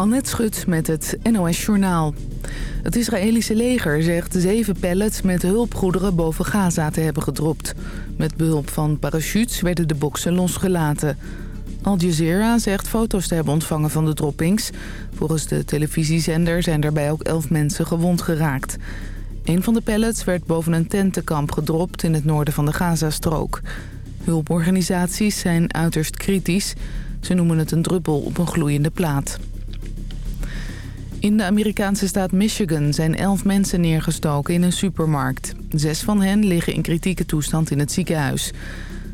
Annette Schut met het NOS Journaal. Het Israëlische leger zegt zeven pallets met hulpgoederen boven Gaza te hebben gedropt. Met behulp van parachutes werden de boksen losgelaten. Al Jazeera zegt foto's te hebben ontvangen van de droppings. Volgens de televisiezender zijn daarbij ook elf mensen gewond geraakt. Een van de pallets werd boven een tentenkamp gedropt in het noorden van de Gazastrook. Hulporganisaties zijn uiterst kritisch. Ze noemen het een druppel op een gloeiende plaat. In de Amerikaanse staat Michigan zijn elf mensen neergestoken in een supermarkt. Zes van hen liggen in kritieke toestand in het ziekenhuis.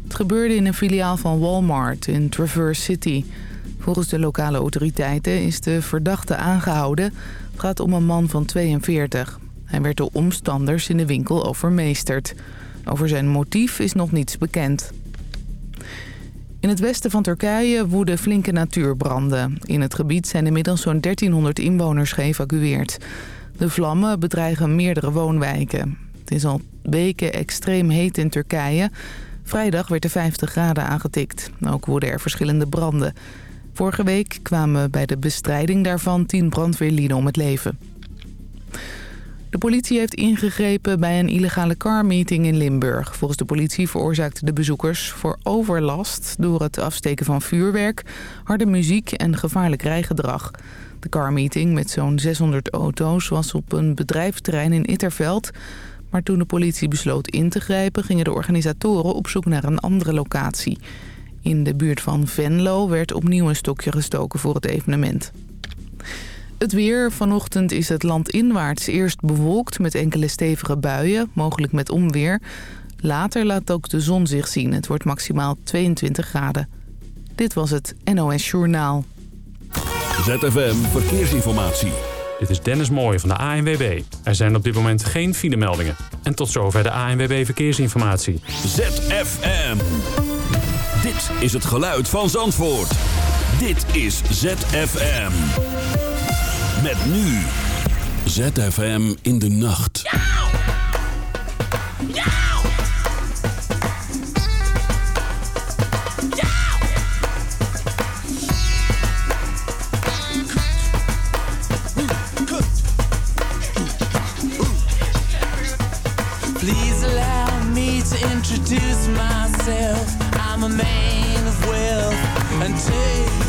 Het gebeurde in een filiaal van Walmart in Traverse City. Volgens de lokale autoriteiten is de verdachte aangehouden. Het gaat om een man van 42. Hij werd door omstanders in de winkel overmeesterd. Over zijn motief is nog niets bekend. In het westen van Turkije woeden flinke natuurbranden. In het gebied zijn inmiddels zo'n 1300 inwoners geëvacueerd. De vlammen bedreigen meerdere woonwijken. Het is al weken extreem heet in Turkije. Vrijdag werd de 50 graden aangetikt. Ook woeden er verschillende branden. Vorige week kwamen bij de bestrijding daarvan 10 brandweerlieden om het leven. De politie heeft ingegrepen bij een illegale carmeeting in Limburg. Volgens de politie veroorzaakten de bezoekers voor overlast... door het afsteken van vuurwerk, harde muziek en gevaarlijk rijgedrag. De carmeeting met zo'n 600 auto's was op een bedrijfsterrein in Itterveld... maar toen de politie besloot in te grijpen... gingen de organisatoren op zoek naar een andere locatie. In de buurt van Venlo werd opnieuw een stokje gestoken voor het evenement. Het weer. Vanochtend is het land inwaarts eerst bewolkt met enkele stevige buien, mogelijk met onweer. Later laat ook de zon zich zien. Het wordt maximaal 22 graden. Dit was het NOS Journaal. ZFM Verkeersinformatie. Dit is Dennis Mooij van de ANWB. Er zijn op dit moment geen filemeldingen. En tot zover de ANWB Verkeersinformatie. ZFM. Dit is het geluid van Zandvoort. Dit is ZFM. Met nu ZFM in de nacht. Me to introduce myself. I'm a man of wealth and taste.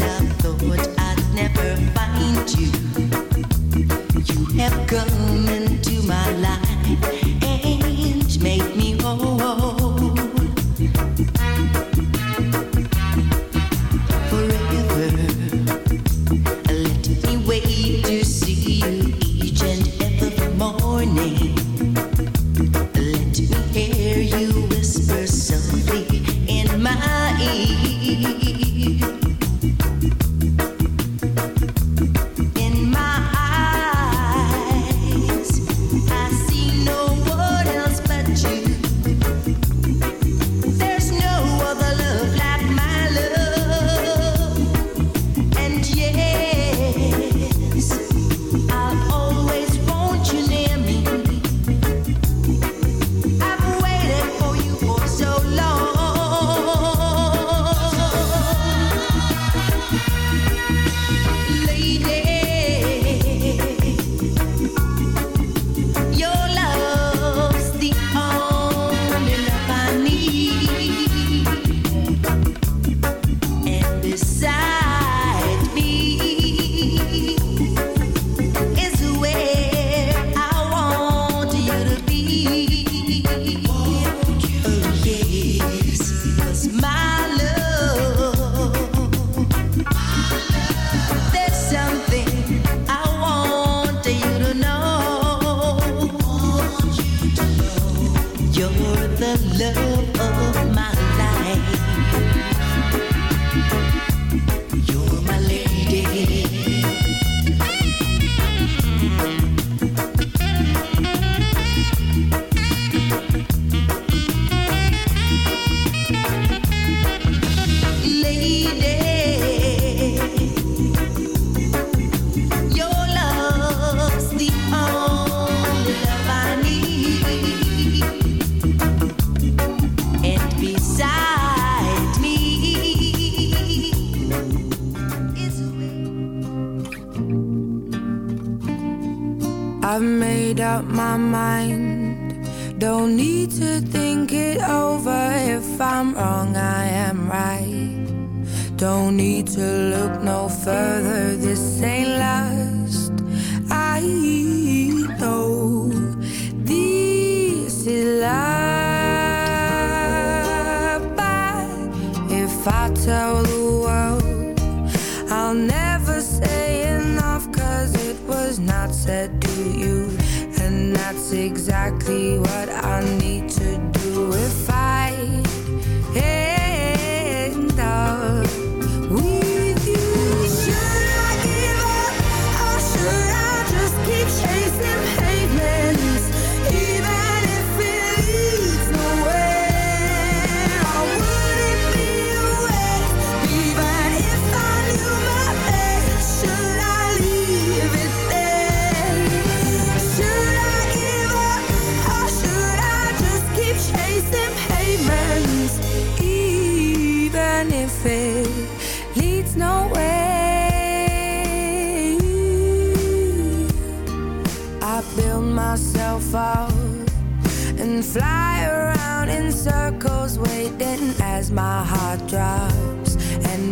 I thought I'd never find. You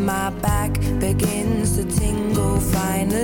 my back begins to tingle finally.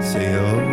Say oh,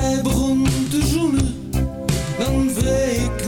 zij begon te zoenen, dan wreef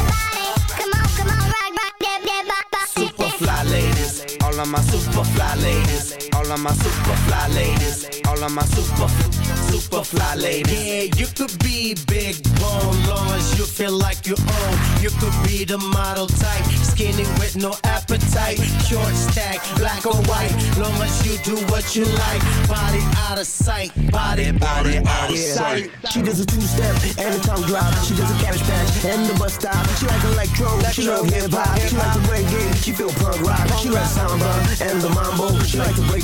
of my super fly ladies, all of my super fly ladies, all of my super super fly ladies. Yeah, you could be big bone, long as you feel like you own. You could be the model type, skinny with no appetite. Short stack, black or white, long as you do what you like. Body out of sight, body, body out of sight. She does a two-step and a tongue drop. She does a cabbage patch and the bus stop. She like electro, she love hip hop. She like the reggae, she feel punk rock. She like samba and the mambo. She like to break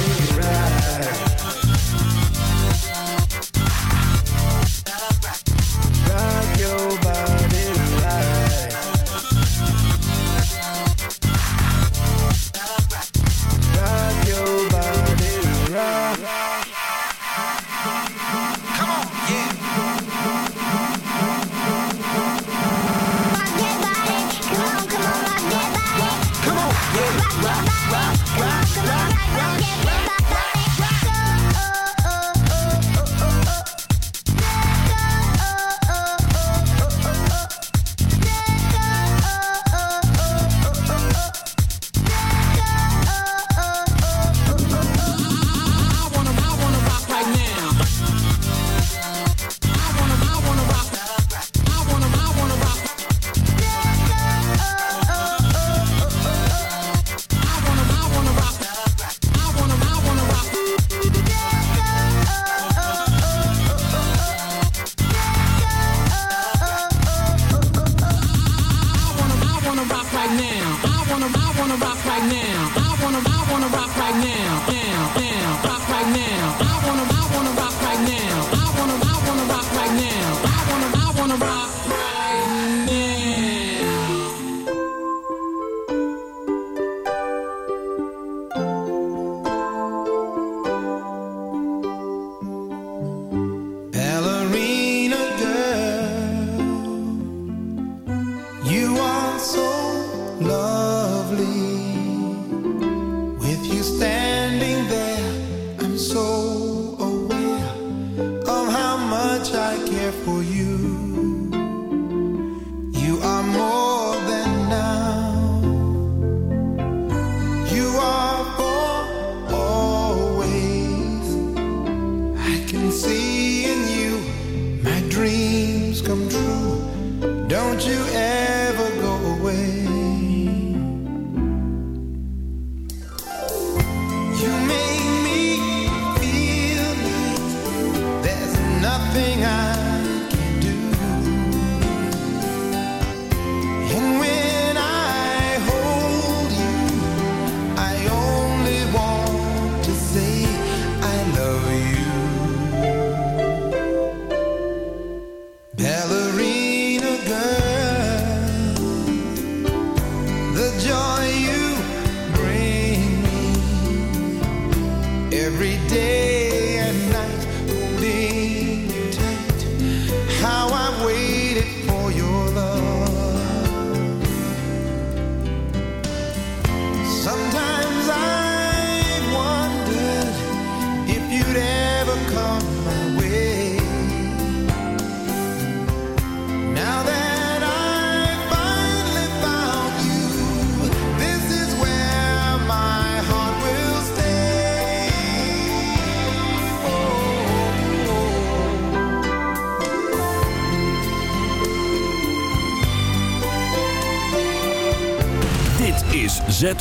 Much I care for you. You